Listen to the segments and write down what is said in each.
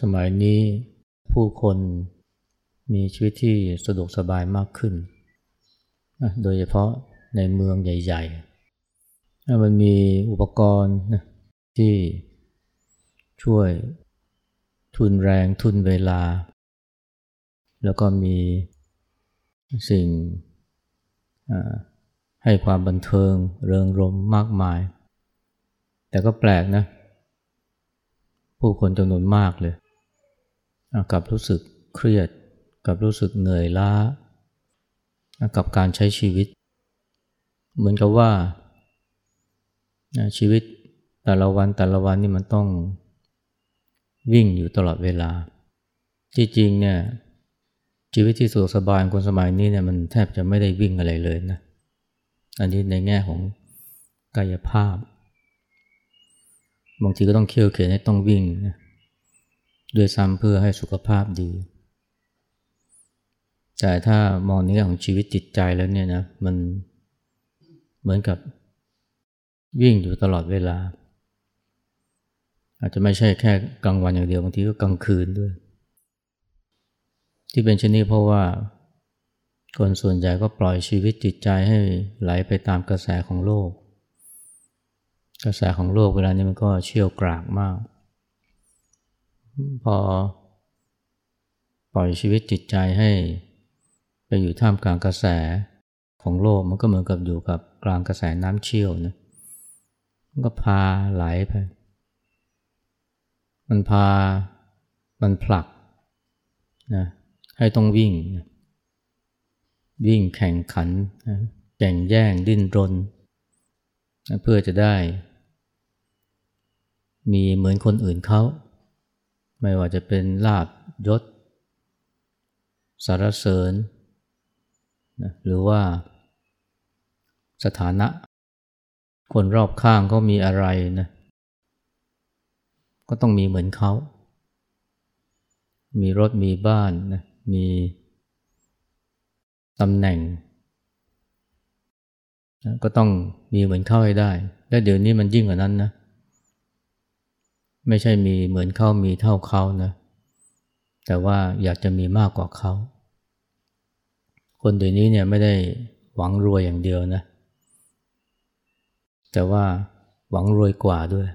สมัยนี้ผู้คนมีชีวิตที่สะดวกสบายมากขึ้น โดยเฉพาะในเมืองใหญ่ๆ มันมีอุปกรณ์ที่ช่วยทุนแรงทุนเวลา แล้วก็มีสิ่งให้ความบันเทิงเริงรมมากมาย แต่ก็แปลกนะ ผู้คนจำนวนมากเลย กับรู้สึกเครียด กับรู้สึกเหนื่อยล้า กับการใช้ชีวิต เหมือนกับว่าชีวิตแต่ละวันแต่ละวันนี่มันต้องวิ่งอยู่ตลอดเวลา ที่จริงเนี่ยชีวิตที่สะดวกสบายคนสมัยนี้เนี่ยมันแทบจะไม่ได้วิ่งอะไรเลยนะ อันนี้ในแง่ของกายภาพ บางทีก็ต้องเคี่ยวเข็นให้ต้องวิ่งนะ ด้วยซ้ำเพื่อให้สุขภาพดี แต่ถ้ามองในแง่ของชีวิตจิตใจแล้วเนี่ยนะมันเหมือนกับวิ่งอยู่ตลอดเวลา อาจจะไม่ใช่แค่กลางวันอย่างเดียวบางทีก็กลางคืนด้วย ที่เป็นเช่นนี้เพราะว่า คนส่วนใหญ่ก็ปล่อยชีวิตจิตใจให้ไหลไปตามกระแสของโลก กระแสของโลกเวลานี้มันก็เชี่ยวกรากมาก พอปล่อยชีวิตจิตใจให้ ไปอยู่ท่ามกลางกระแสของโลกมันก็เหมือนกับอยู่กับกลางกระแสน้ำเชี่ยวนะมันก็พาไหลไป มันพามันผลักนะให้ต้องวิ่งวิ่งแข่งขันแข่งแย่งดิ้นรนเพื่อจะได้ มีเหมือนคนอื่นเขา ไม่ว่าจะเป็นลาบยศ สารเสริญหรือว่าสถานะ คนรอบข้างเขามีอะไรนะก็ต้องมีเหมือนเขา มีรถมีบ้านนะมีตำแหน่งก็ต้องมีเหมือนเข้าให้ได้ และเดี๋ยวนี้มันยิ่งกว่านั้นนะ ไม่ใช่มีเหมือนเขามีเท่าเขานะ แต่ว่าอยากจะมีมากกว่าเขา คนเดี๋ยวนี้เนี่ยไม่ได้หวังรวยอย่างเดียวนะ แต่ว่าหวังรวยกว่าด้วย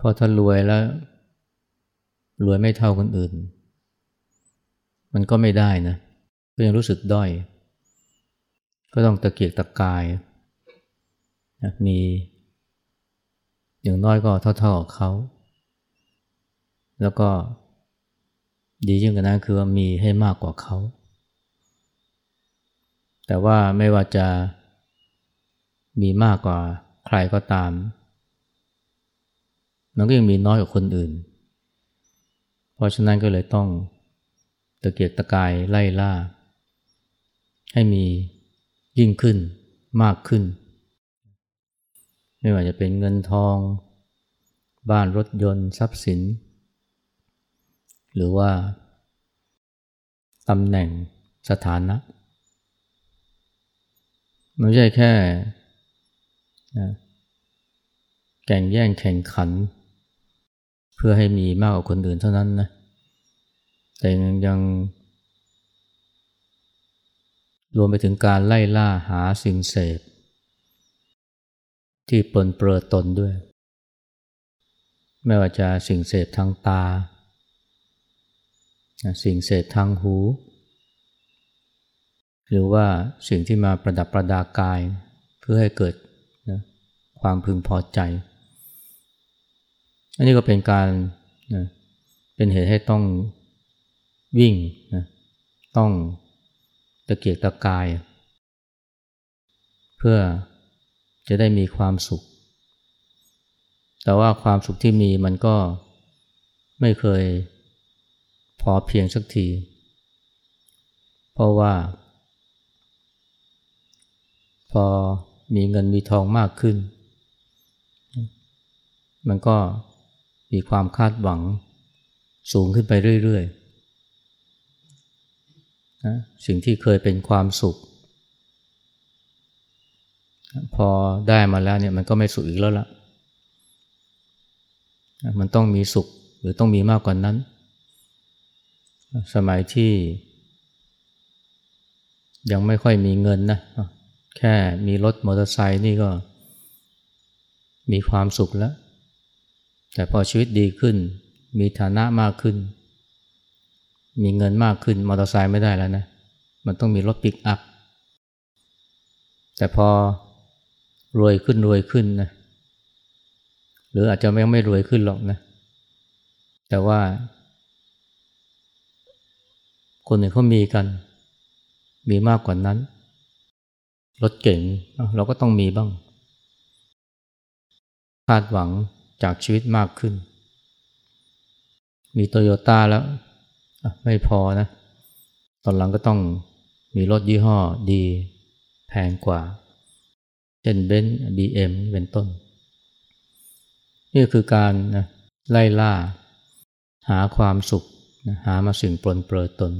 พอถ้ารวยแล้วรวยไม่เท่าคนอื่น มันก็ไม่ได้นะก็ยังรู้สึกด้อย ก็ต้องตะเกียกตะกายนะมี อย่างน้อยก็เท่าๆกับเขา แล้วก็ดียิ่งกว่านั้นคือว่ามีให้มากกว่าเขา แต่ว่าไม่ว่าจะมีมากกว่าใครก็ตาม มันก็ยังมีน้อยกว่าคนอื่น เพราะฉะนั้นก็เลยต้องตะเกียกตะกายไล่ล่า ให้มียิ่งขึ้นมากขึ้น ไม่ว่าจะเป็นเงินทอง บ้านรถยนต์ทรัพย์สิน หรือว่าตำแหน่งสถานะไม่ใช่แค่นะแข่งแย่งแข่งขัน เพื่อให้มีมากกว่าคนอื่นเท่านั้นนะแต่ยังรวมไปถึงการไล่ล่าหาสิ่งเสพ ที่ปนเปื้อตนด้วย ไม่ว่าจะสิ่งเสพทางตา สิ่งเสพทางหู หรือว่าสิ่งที่มาประดับประดากาย เพื่อให้เกิดนะความพึงพอใจ อันนี้ก็เป็นการนะเป็นเหตุให้ต้องวิ่งนะต้องตะเกียกตะกาย เพื่อ จะได้มีความสุข แต่ว่าความสุขที่มีมันก็ไม่เคยพอเพียงสักที เพราะว่า พอมีเงินมีทองมากขึ้น มันก็มีความคาดหวังสูงขึ้นไปเรื่อยๆนะสิ่งที่เคยเป็นความสุข พอได้มาแล้วเนี่ยมันก็ไม่สุขอีกแล้วละมันต้องมีสุขหรือต้องมีมากกว่านั้น สมัยที่ ยังไม่ค่อยมีเงินนะ แค่มีรถมอเตอร์ไซค์นี่ก็ มีความสุขแล้ว แต่พอชีวิตดีขึ้น มีฐานะมากขึ้น มีเงินมากขึ้นมอเตอร์ไซค์ไม่ได้แล้วนะ มันต้องมีรถปิกอัพแต่พอ รวยขึ้นรวยขึ้นนะหรืออาจจะไม่ไม่รวยขึ้นหรอกนะ แต่ว่า คนอื่นเขามีกัน มีมากกว่านั้น รถเก่งเราก็ต้องมีบ้าง คาดหวังจากชีวิตมากขึ้น มีโตโยต้าแล้วไม่พอนะ ตอนหลังก็ต้องมีรถยี่ห้อดีแพงกว่า เช่นเบนซ์บีเอ็มเป็นต้น นี่คือการนะไล่ล่า หาความสุขนะหามาสิ่งปลนเปลือตน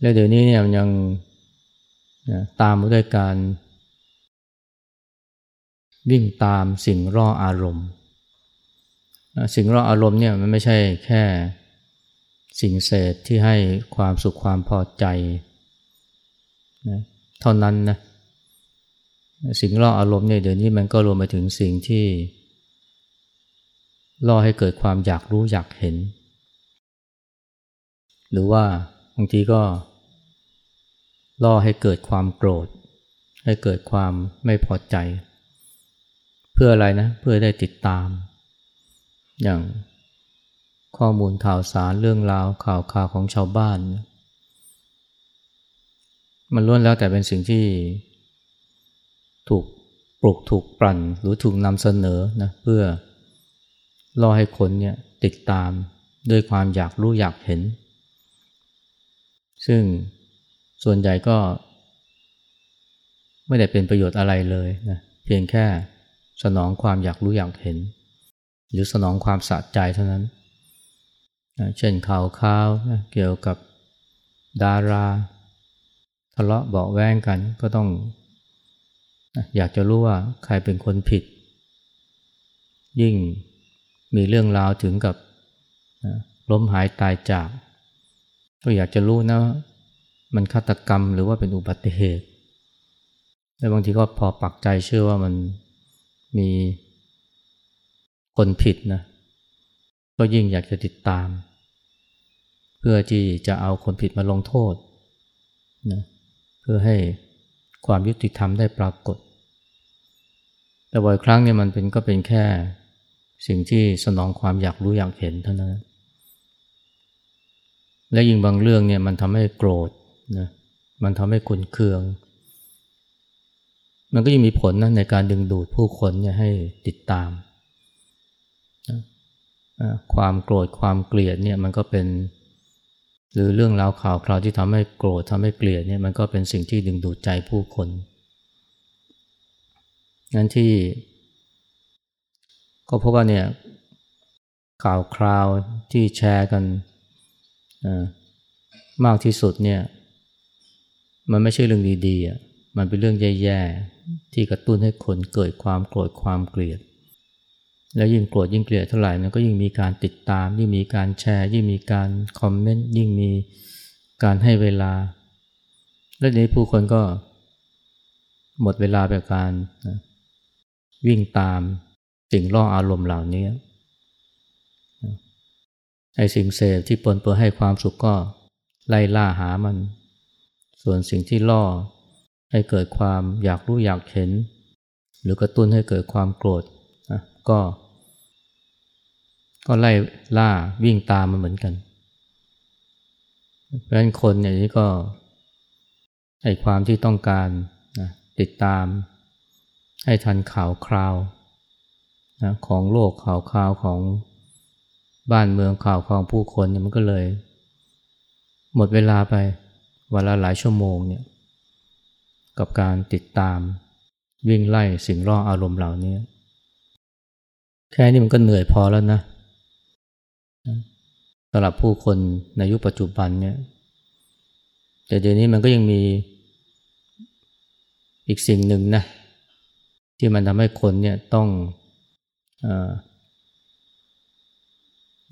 และเดี๋ยวนี้เนี่ยมันยังนะตามมาด้วยการ วิ่งตามสิ่งร่ออารมณ์ สิ่งร่ออารมณ์เนี่ยมันไม่ใช่แค่สิ่งเสพที่ให้ความสุขความพอใจนะ เท่านั้นนะสิ่งล่ออารมณ์เนี่ยเดี๋ยวนี้มันก็รวมไปถึงสิ่งที่ล่อให้เกิดความอยากรู้อยากเห็น หรือว่าบางทีก็ล่อให้เกิดความโกรธ ให้เกิดความไม่พอใจ เพื่ออะไรนะ เพื่อได้ติดตาม อย่างข้อมูลข่าวสารเรื่องราวข่าวข่าวของชาวบ้าน มันล้วนแล้วแต่เป็นสิ่งที่ถูกปลุกถูกปลั่นหรือถูกนำเสนอนะเพื่อล่อให้คนเนี่ยติดตามด้วยความอยากรู้อยากเห็น ซึ่งส่วนใหญ่ก็ ไม่ได้เป็นประโยชน์อะไรเลยนะเพียงแค่สนองความอยากรู้อยากเห็น หรือสนองความสะใจเท่านั้นนะเช่นข่าวข่าวนะเกี่ยวกับดารา ทะเลาะเบาแวงกันก็ต้องอยากจะรู้ว่าใครเป็นคนผิด ยิ่งมีเรื่องราวถึงกับล้มหายตายจาก ก็อยากจะรู้นะมันฆาตกรรมหรือว่าเป็นอุบัติเหตุและบางทีก็พอปักใจเชื่อว่ามันมีคนผิดนะก็ยิ่งอยากจะติดตาม เพื่อที่จะเอาคนผิดมาลงโทษนะ พื่อให้ความยุติธรรมได้ปรากฏ แต่บ่อยครั้งเนี่ยมันเป็นก็เป็นแค่สิ่งที่สนองความอยากรู้อยากเห็นเท่านั้น และยิ่งบางเรื่องเนี่ยมันทำให้โกรธนะ มันทำให้ขุนเคือง มันก็ยังมีผลนะในการดึงดูดผู้คนเนี่ยให้ติดตาม ความโกรธความเกลียดเนี่ยมันก็เป็น หรือเรื่องราวข่าวคราวที่ทำให้โกรธทำให้เกลียดเนี่ยมันก็เป็นสิ่งที่ดึงดูดใจผู้คนงั้นที่ ก็พบว่าเนี่ยข่าวคราวที่แชร์กันมากที่สุดเนี่ยมันไม่ใช่เรื่องดีๆมันเป็นเรื่องแย่ๆที่กระตุ้นให้คนเกิดความโกรธความเกลียด แล้วยิ่งโกรธยิ่งเกลียดเท่าไหร่นก็ยิ่งมีการติดตาม ยิ่งมีการแชร์ ยิ่งมีการคอมเมนต์ยิ่งมีการให้เวลา และในผู้คนก็หมดเวลาไปการวิ่งตามสิ่งล่ออารมณ์เหล่านี้ไอ้สิ่งเสพที่ปนเปื้อให้ความสุขก็ไล่ล่าหามัน ส่วนสิ่งที่ล่อให้เกิดความอยากรู้อยากเห็น หรือกระตุ้นให้เกิดความโกรธ ก็ ก็ไล่ล่าวิ่งตามมันเหมือนกัน เพราะฉะนั้นคนเนี่ยนี่ก็ไอความที่ต้องการนะติดตาม ให้ทันข่าวคราวนะของโลกข่าวคราวของบ้านเมืองข่าวของผู้คนเนี่ยมันก็เลย หมดเวลาไปวันละหลายชั่วโมงเนี่ยกับการติดตามวิ่งไล่สิ่งร่ออารมณ์เหล่านี้ แค่นี้มันก็เหนื่อยพอแล้วนะสำหรับผู้คนในยุคปัจจุบันเนี่ยแต่เดี๋ยวนี้มันก็ยังมีอีกสิ่งหนึ่งนะที่มันทำให้คนเนี่ยต้องอ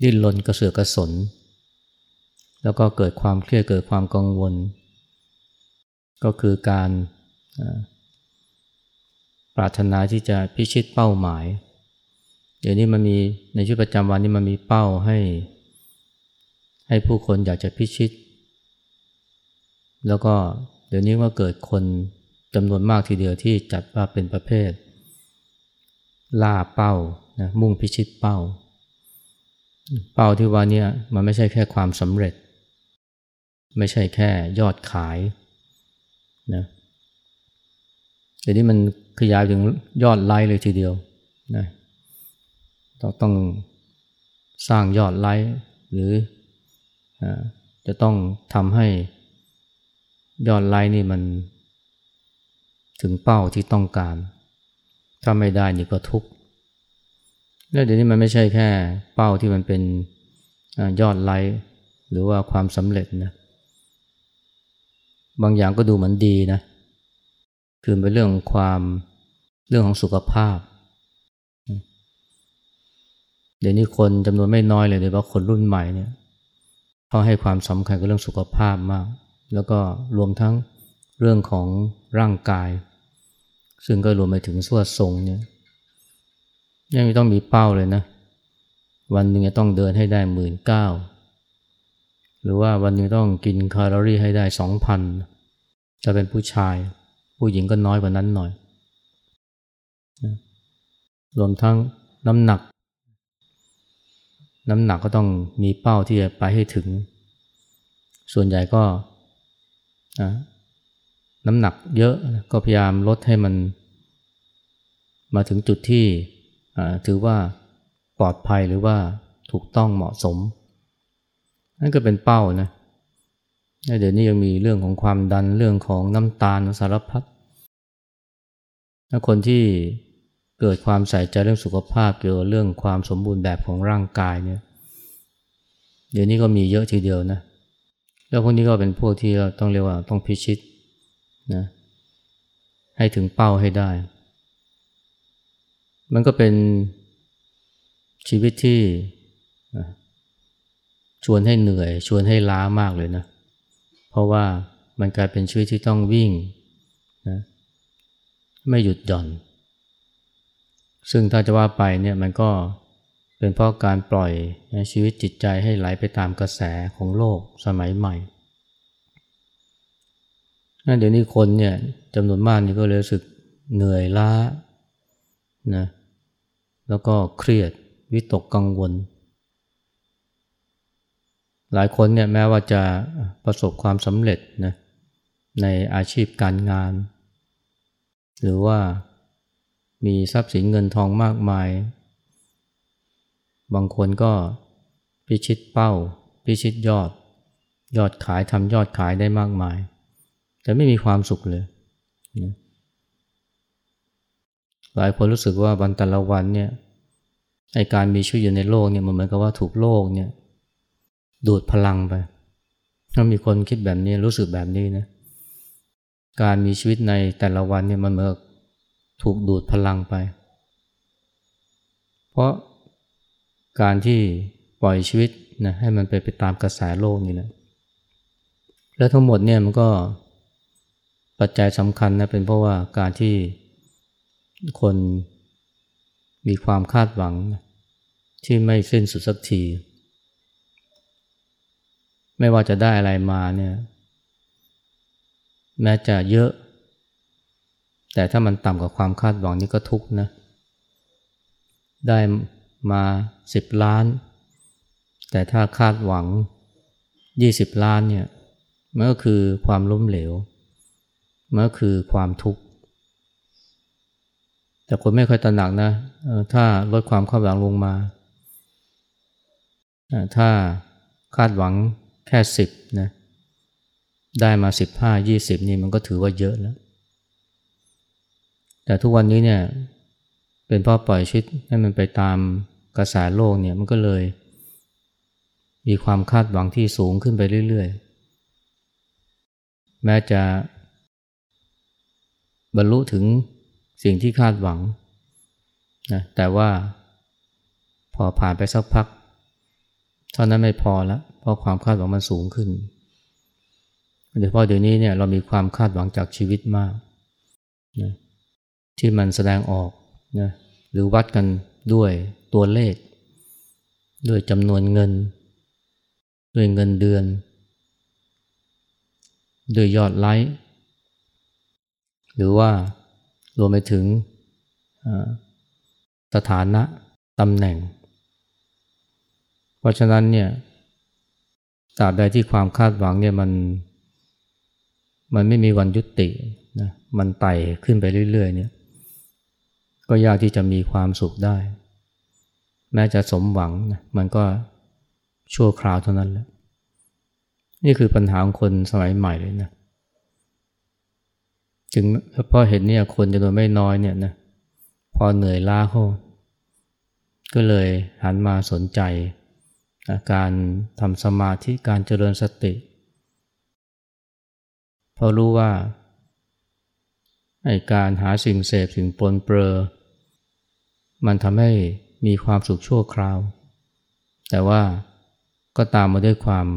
ดิ้นรนกระเสือกกระสน แล้วก็เกิดความเครียดเกิดความกังวล ก็คือการปรารถนาที่จะพิชิตเป้าหมาย เดี๋ยวนี้มันมีในชีวิตประจำวันนี้มันมีเป้าให้ ให้ผู้คนอยากจะพิชิต แล้วก็เดี๋ยวนี้ว่าเกิดคนจำนวนมากทีเดียวที่จัดว่าเป็นประเภท ล่าเป้านะมุ่งพิชิตเป้า เป้าที่ว่านี้มันไม่ใช่แค่ความสำเร็จ ไม่ใช่แค่ยอดขายนะเดี๋ยวนี้มันขยายถึงยอดไลค์เลยทีเดียวนะ ต้องต้องสร้างยอดไลค์หรืออจะต้องทำให้ยอดไลค์นี่มัน ถึงเป้าที่ต้องการ ถ้าไม่ได้นี่ก็ทุกข์แล้วเดี๋ยวนี้มันไม่ใช่แค่เป้าที่มันเป็นยอดไลค์หรือว่าความสำเร็จนะบางอย่างก็ดูเหมือนดีนะ คือเป็นเรื่องของความเรื่องของสุขภาพ เดี๋ยวนี้คนจำนวนไม่น้อยเลยโดยเฉพาะคนรุ่นใหม่เนี่ยเขาให้ความสำคัญกับเรื่องสุขภาพมาก แล้วก็รวมทั้งเรื่องของร่างกาย ซึ่งก็รวมไปถึงส่วดทรงเนี่ยยังไม่ต้องมีเป้าเลยนะ วันหนึ่งจะต้องเดินให้ได้หมื่นเก้าหรือว่าวันหนึ่งต้องกินแคลอรี่ให้ได้สองพันจะเป็นผู้ชาย ผู้หญิงก็น้อยกว่านั้นหน่อย รวมทั้งน้ำหนัก น้ำหนักก็ต้องมีเป้าที่จะไปให้ถึง ส่วนใหญ่ก็น้ำหนักเยอะก็พยายามลดให้มัน มาถึงจุดที่ถือว่าปลอดภัยหรือว่าถูกต้องเหมาะสม นั่นก็เป็นเป้านะเดี๋ยวนี้ยังมีเรื่องของความดันเรื่องของน้ำตาลสารพัดคนที่ เกิดความใส่ใจเรื่องสุขภาพเกี่ยวกับเรื่องความสมบูรณ์แบบของร่างกายเนี่ยเดี๋ยวนี้ก็มีเยอะทีเดียวนะแล้วพวกนี้ก็เป็นพวกที่เราต้องเรียกว่าต้องพิชิตนะให้ถึงเป้าให้ได้ มันก็เป็นชีวิตที่ชวนให้เหนื่อย ชวนให้ล้ามากเลยนะ เพราะว่ามันกลายเป็นชีวิตที่ต้องวิ่งนะไม่หยุดหย่อน ซึ่งถ้าจะว่าไปเนี่ยมันก็เป็นเพราะการปล่อยชีวิตจิตใจให้ไหลไปตามกระแสของโลกสมัยใหม่เดี๋ยวนี้คนเนี่ยจำนวนมากนี่ก็เลยรู้สึกเหนื่อยล้านะแล้วก็เครียดวิตกกังวล หลายคนเนี่ยแม้ว่าจะประสบความสำเร็จนะในอาชีพการงาน หรือว่า มีทรัพย์สินเงินทองมากมาย บางคนก็พิชิตเป้า พิชิตยอด ยอดขายทำยอดขายได้มากมาย แต่ไม่มีความสุขเลยนะหลายคนรู้สึกว่าวันแต่ละวันเนี่ยไอการมีชีวิตอยู่ในโลกเนี่ยมันเหมือนกับว่าถูกโลกเนี่ยดูดพลังไป ถ้ามีคนคิดแบบนี้รู้สึกแบบนี้นะการมีชีวิตในแต่ละวันเนี่ยมันเหมือน ถูกดูดพลังไป เพราะการที่ปล่อยชีวิตนะให้มันไปไปตามกระแสโลกนี่แหละ แล้วทั้งหมดเนี่ยมันก็ปัจจัยสำคัญนะเป็นเพราะว่าการที่คนมีความคาดหวังที่ไม่สิ้นสุดสักที ไม่ว่าจะได้อะไรมาเนี่ย แม้จะเยอะ แต่ถ้ามันต่ำกว่าความคาดหวังนี่ก็ทุกข์นะ ได้มาสิบล้าน แต่ถ้าคาดหวังยี่สิบล้านเนี่ยมันก็คือความล้มเหลวมันก็คือความทุกข์ แต่คนไม่ค่อยตระหนักนะถ้าลดความคาดหวังลงมา ถ้าคาดหวังแค่สิบนะได้มาสิบห้ายี่สิบนี่มันก็ถือว่าเยอะแล้ว แต่ทุกวันนี้เนี่ยเป็นพ่อปล่อยชิดให้มันไปตามกระแสโลกเนี่ยมันก็เลย มีความคาดหวังที่สูงขึ้นไปเรื่อยๆ แม้จะบรรลุถึงสิ่งที่คาดหวังนะแต่ว่าพอผ่านไปสักพักเท่านั้นไม่พอล้วเพราะความคาดหวังมันสูงขึ้นโดยเฉพาะเดี๋ยวนี้เนี่ยเรามีความคาดหวังจากชีวิตมากนะ ที่มันแสดงออกนะหรือวัดกันด้วยตัวเลข ด้วยจำนวนเงิน ด้วยเงินเดือน ด้วยยอดไลค์หรือว่ารวมไปถึงสถานะตำแหน่ง เพราะฉะนั้นเนี่ยตราบใดที่ความคาดหวังเนี่ยมันมันไม่มีวันยุตินะมันไต่ขึ้นไปเรื่อยๆเนี่ย ก็ยากที่จะมีความสุขได้ แม้จะสมหวังนะมันก็ชั่วคราวเท่านั้นแหละนี่คือปัญหาของคนสมัยใหม่เลยนะจึงเพราะเห็นเนี่ยคนจำนวนไม่น้อยเนี่ยนะพอเหนื่อยล้าเขาก็เลยหันมาสนใจการทำสมาธิการเจริญสติเพราะรู้ว่าไอการหาสิ่งเสพสิ่งปนเปื้อ มันทำให้มีความสุขชั่วคราว แต่ว่าก็ตามมาด้วยความ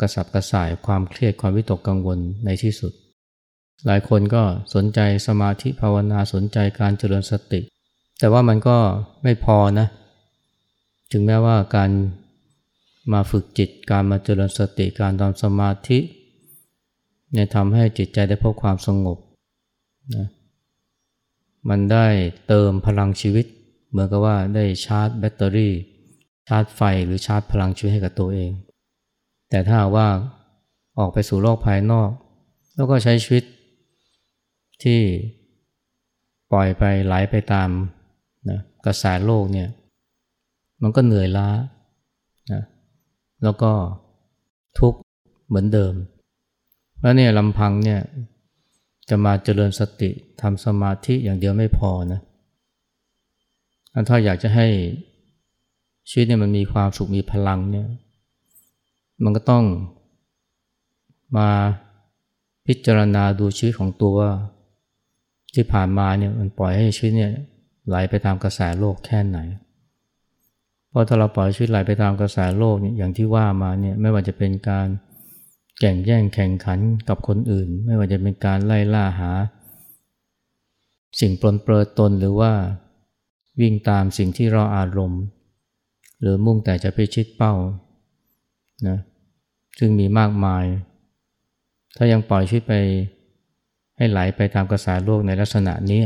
กระสับกระส่ายความเครียดความวิตกกังวลในที่สุด หลายคนก็สนใจสมาธิภาวนาสนใจการเจริญสติ แต่ว่ามันก็ไม่พอนะ ถึงแม้ว่าการมาฝึกจิตการมาเจริญสติการทำสมาธิเนี่ยทำให้จิตใจได้พบความสงบนะมันได้เติมพลังชีวิต เหมือนกับว่าได้ชาร์จแบตเตอรี่ ชาร์จไฟหรือชาร์จพลังชีวิตให้กับตัวเอง แต่ถ้าว่าออกไปสู่โลกภายนอก แล้วก็ใช้ชีวิตที่ปล่อยไปไหลไปตามนะกระแสโลกเนี่ยมันก็เหนื่อยล้านะแล้วก็ทุกข์เหมือนเดิมแล้วเนี่ยลำพังเนี่ยจะมาเจริญสติทำสมาธิอย่างเดียวไม่พอนะ ถ้าอยากจะให้ชีวิตเนี่ยมันมีความสุขมีพลังเนี่ย มันก็ต้องมาพิจารณาดูชีวิตของตัวว่าที่ผ่านมาเนี่ยมันปล่อยให้ชีวิตเนี่ยไหลไปตามกระแสโลกแค่ไหน เพราะถ้าเราปล่อยชีวิตไหลไปตามกระแสโลกเนี่ยอย่างที่ว่ามาเนี่ยไม่ว่าจะเป็นการแข่งแย่งแข่งขันกับคนอื่น ไม่ว่าจะเป็นการไล่ล่าหา สิ่งปลนเปลือตนหรือว่า วิ่งตามสิ่งที่รออารมณ์ หรือมุ่งแต่จะไปชิดเป้านะซึ่งมีมากมาย ถ้ายังปล่อยชีวิตไปให้ไหลไปตามกระแสโลกในลักษณะนี้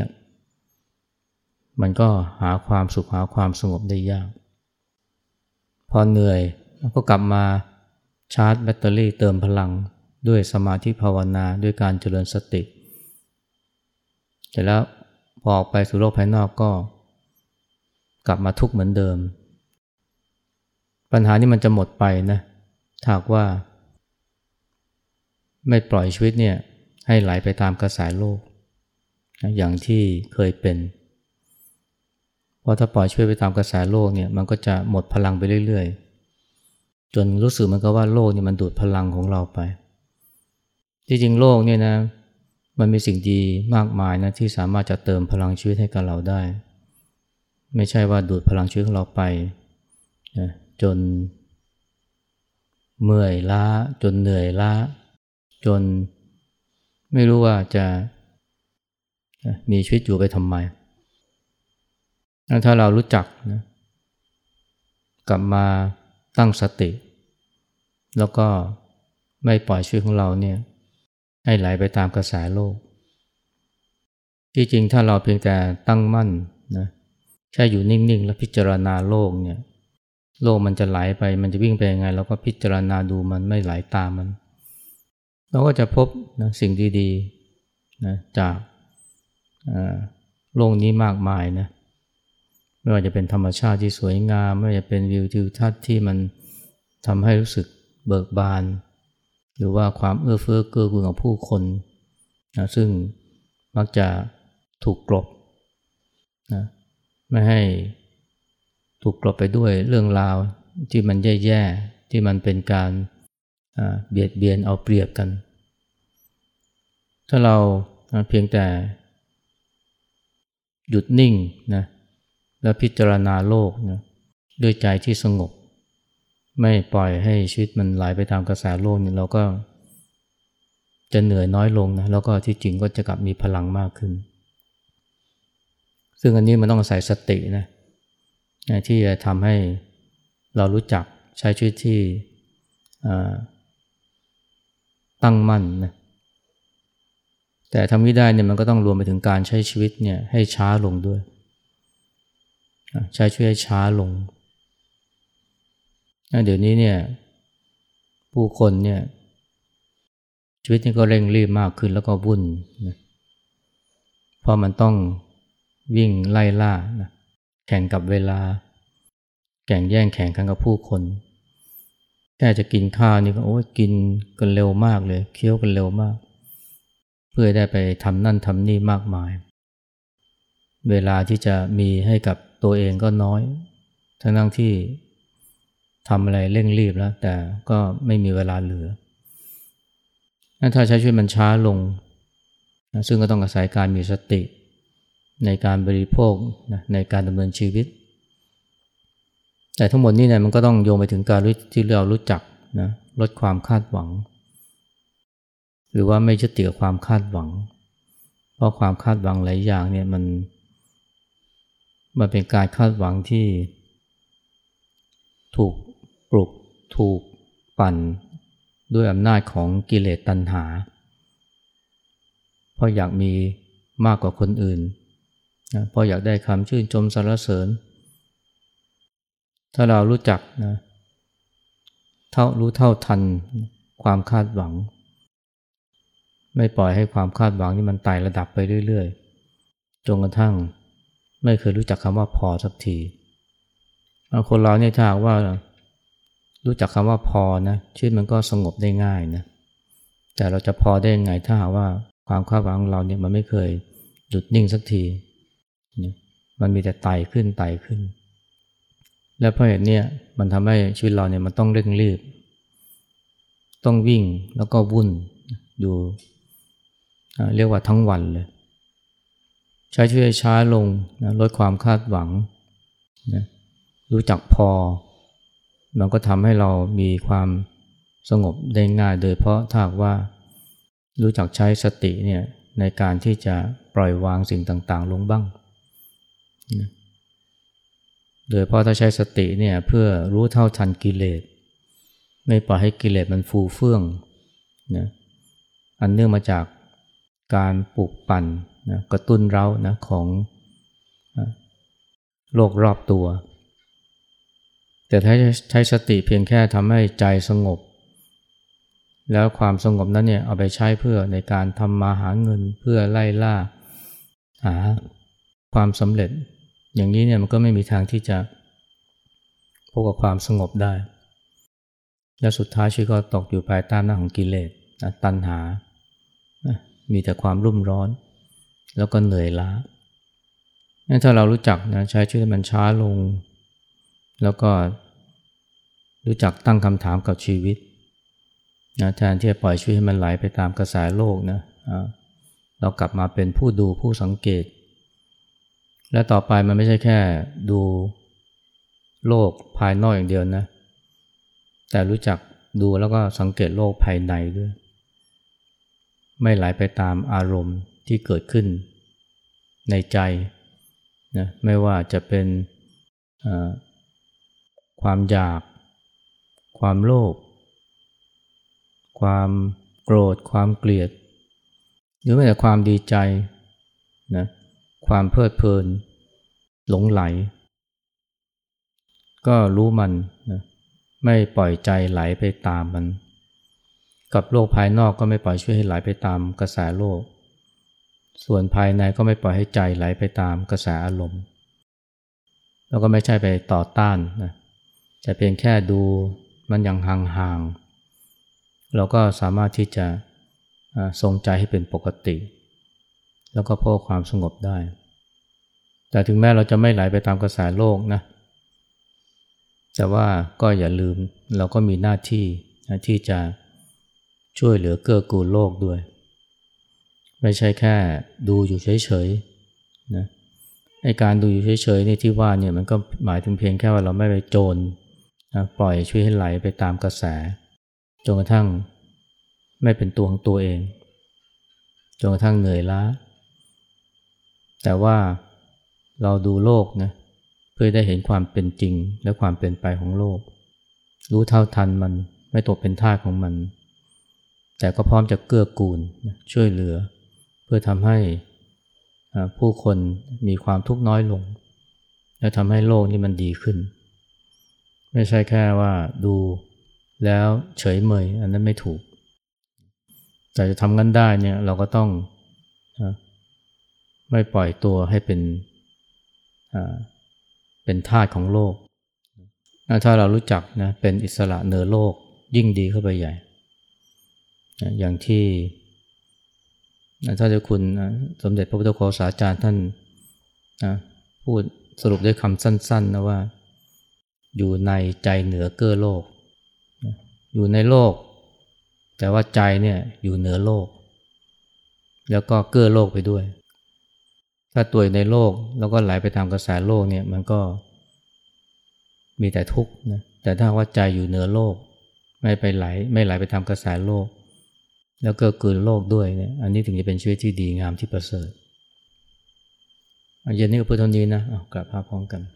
มันก็หาความสุขหาความสงบได้ยาก พอเหนื่อยก็กลับมาชาร์จแบตเตอรี่เติมพลังด้วยสมาธิภาวนาด้วยการเจริญสติ เสร็จแล้วพอออกไปสู่โลกภายนอกก็ กลับมาทุกข์เหมือนเดิม ปัญหานี้มันจะหมดไปนะถ้าว่า ไม่ปล่อยชีวิตเนี่ยให้ไหลไปตามกระแสโลก อย่างที่เคยเป็นเพราะถ้าปล่อยชีวิตไปตามกระแสโลกเนี่ยมันก็จะหมดพลังไปเรื่อยๆ จนรู้สึกมันก็ว่าโลกนี่มันดูดพลังของเราไป ที่จริงโลกเนี่ยนะมันมีสิ่งดีมากมายนะที่สามารถจะเติมพลังชีวิตให้กับเราได้ ไม่ใช่ว่าดูดพลังชีวิตของเราไปนะจนเมื่อยล้า จนเหนื่อยล้า จนไม่รู้ว่าจะมีชีวิตอยู่ไปทำไม ถ้าเรารู้จักนะกลับมาตั้งสติ แล้วก็ไม่ปล่อยชีวิตของเราเนี่ยให้ไหลไปตามกระแสโลก ที่จริงถ้าเราเพียงแต่ตั้งมั่นนะ แค่อยู่นิ่งๆ แล้วพิจารณาโลกเนี่ย โลกมันจะไหลไป มันจะวิ่งไปยังไงเราก็พิจารณาดูมันไม่ไหลาตามมัน เราก็จะพบนะสิ่งดีๆนะจากโลกนี้มากมายนะไม่ว่าจะเป็นธรรมชาติที่สวยงาม ไม่ว่าจะเป็นวิวทิวทัศน์ที่มันทำให้รู้สึกเบิกบาน หรือว่าความเอื้อเฟื้อเกื้อกูลของผู้คนนะซึ่งมักจะถูกกลบ ไม่ให้ถูกกลบไปด้วยเรื่องราวที่มันแย่ๆ ที่มันเป็นการเบียดเบียนเอาเปรียบกัน ถ้าเราเพียงแต่หยุดนิ่งนะและพิจารณาโลกนะด้วยใจที่สงบ ไม่ปล่อยให้ชีวิตมันไหลไปตามกระแสโลกเนี่ยเราก็จะเหนื่อยน้อยลงนะแล้วก็ที่จริงก็จะกลับมีพลังมากขึ้น ซึ่งอันนี้มันต้องอาศัยสตินะที่จะทำให้เรารู้จักใช้ชีวิตที่ตั้งมั่นนะแต่ทำไม่ได้เนี่ยมันก็ต้องรวมไปถึงการใช้ชีวิตเนี่ยให้ช้าลงด้วย ใช้ชีวิตให้ช้าลง เดี๋ยวนี้เนี่ยผู้คนเนี่ยชีวิตนี่ก็เร่งรีบมากขึ้นแล้วก็วุ่นนะเพราะมันต้อง วิ่งไล่ล่านะแข่งกับเวลา แข่งแย่งแข่งกันกับผู้คนแค่จะกินข้าวนี่ก็โอ้ยกินกันเร็วมากเลย เคี้ยวกันเร็วมาก เพื่อได้ไปทำนั่นทำนี่มากมาย เวลาที่จะมีให้กับตัวเองก็น้อย ทั้งทั้งที่ทำอะไรเร่งรีบแล้ว แต่ก็ไม่มีเวลาเหลือ ถ้าใช้ชีวิตมันช้าลง ซึ่งก็ต้องอาศัยการมีสติ ในการบริโภคนะในการดำเนินชีวิต แต่ทั้งหมดนี้เนี่ยมันก็ต้องโยงไปถึงการที่เรารู้จักนะลดความคาดหวัง หรือว่าไม่ยึดติดกับความคาดหวัง เพราะความคาดหวังหลายอย่างเนี่ยมันมันเป็นการคาดหวังที่ ถูกปลุกถูกปั่นด้วยอำนาจของกิเลสตัณหา เพราะอยากมีมากกว่าคนอื่น นะเพราะอยากได้คำชื่นชมสรรเสริญ ถ้าเรารู้จักนะเท่ารู้เท่าทันความคาดหวัง ไม่ปล่อยให้ความคาดหวังนี่มันไต่ระดับไปเรื่อยๆจนกระทั่งไม่เคยรู้จักคำว่าพอสักทีคนเราเนี่ยถ้าว่า รู้จักคำว่าพอนะชีวิตมันก็สงบได้ง่ายนะแต่เราจะพอได้ยังไงถ้าหากว่าความคาดหวังของเราเนี่ยมันไม่เคยหยุดนิ่งสักที มันมีแต่ไต่ขึ้นไต่ขึ้น และเพราะเหตุนี้มันทำให้ชีวิตเราเนี่ยมันต้องเร่งรีบ ต้องวิ่งแล้วก็วุ่นอยู่เรียกว่าทั้งวันเลย ใช้ชีวิตช้าลงนะลดความคาดหวังนะรู้จักพอ มันก็ทำให้เรามีความสงบได้ง่ายโดยเพราะถ้าว่ารู้จักใช้สติเนี่ยในการที่จะปล่อยวางสิ่งต่างๆ ลงบ้าง โดยเพราะถ้าใช้สติเนี่ยเพื่อรู้เท่าทันกิเลส ไม่ปล่อยให้กิเลสมันฟูเฟื่องนะอันเนื่องมาจากการปลุกปั่นนะกระตุ้นเรานะของโลกรอบตัว แต่ถ้าใช้สติเพียงแค่ทำให้ใจสงบ แล้วความสงบนั้นเนี่ยเอาไปใช้เพื่อในการทำมาหาเงินเพื่อไล่ล่าหาความสำเร็จ อย่างนี้เนี่ยมันก็ไม่มีทางที่จะพบกับความสงบได้ และสุดท้ายชีวิตก็ตกอยู่ภายใต้หน้าของกิเลสตัณหา มีแต่ความรุ่มร้อน แล้วก็เหนื่อยล้าถ้าเรารู้จักนะใช้ชีวิตมันช้าลง แล้วก็รู้จักตั้งคำถามกับชีวิตนะแทนที่จะปล่อยชีวิตให้มันไหลไปตามกระแสโลกนะเรากลับมาเป็นผู้ดูผู้สังเกต และต่อไปมันไม่ใช่แค่ดูโลกภายนอกอย่างเดียวนะ แต่รู้จักดูแล้วก็สังเกตโลกภายในด้วย ไม่ไหลไปตามอารมณ์ที่เกิดขึ้นในใจนะไม่ว่าจะเป็นความอยาก ความโลภความโกรธ ความเกลียด หรือแม้แต่ความดีใจนะ ความเพลิดเพลิน หลงไหล ก็รู้มันนะไม่ปล่อยใจไหลไปตามมัน กับโลกภายนอกก็ไม่ปล่อยช่วยให้ไหลไปตามกระแสโลก ส่วนภายในก็ไม่ปล่อยให้ใจไหลไปตามกระแสอารมณ์ แล้วก็ไม่ใช่ไปต่อต้านนะแต่เพียงแค่ดูมันอย่างห่างๆเราก็สามารถที่จะทรงใจให้เป็นปกติ แล้วก็พบความสงบได้ แต่ถึงแม้เราจะไม่ไหลไปตามกระแสโลกนะ แต่ว่าก็อย่าลืมเราก็มีหน้าที่ที่จะช่วยเหลือเกื้อกูลโลกด้วย ไม่ใช่แค่ดูอยู่เฉยๆนะไอการดูอยู่เฉยๆนี่ที่ว่าเนี่ยมันก็หมายถึงเพียงแค่ว่าเราไม่ไปโจรนะปล่อยช่วยให้ไหลไปตามกระแสจนกระทั่งไม่เป็นตัวของตัวเองจนกระทั่งเหนื่อยล้า แต่ว่าเราดูโลกนะเพื่อได้เห็นความเป็นจริงและความเป็นไปของโลก รู้เท่าทันมันไม่ตกเป็นทาสของมัน แต่ก็พร้อมจะเกื้อกูลช่วยเหลือ เพื่อทำให้ผู้คนมีความทุกข์น้อยลง และทำให้โลกนี้มันดีขึ้น ไม่ใช่แค่ว่าดูแล้วเฉยเมย อันนั้นไม่ถูก แต่จะทำกันได้เนี่ยเราก็ต้อง ไม่ปล่อยตัวให้เป็นเป็นทาสของโลก ถ้าเรารู้จักนะเป็นอิสระเหนือโลกยิ่งดีเข้าไปใหญ่ อย่างที่ท่าเจ้าคุณสมเด็จพระพุทธโฆษาจารย์ท่านพูดสรุปด้วยคำสั้นๆนะว่า อยู่ในใจเหนือเกื้อโลก อยู่ในโลก แต่ว่าใจเนี่ยอยู่เหนือโลก แล้วก็เกื้อโลกไปด้วย ถ้าตัวในโลกแล้วก็ไหลไปตามกระแสโลกเนี่ยมันก็มีแต่ทุกข์นะแต่ถ้าว่าใจอยู่เหนือโลก ไม่ไปไหลไม่ไหลไปตามกระแสโลก แล้วก็เกินโลกด้วยเนี่ยอันนี้ถึงจะเป็นชีวิตที่ดีงามที่ประเสริฐเย็นนี้ก็เพื่อเท่านี้นะกลับภาพพร้อมกัน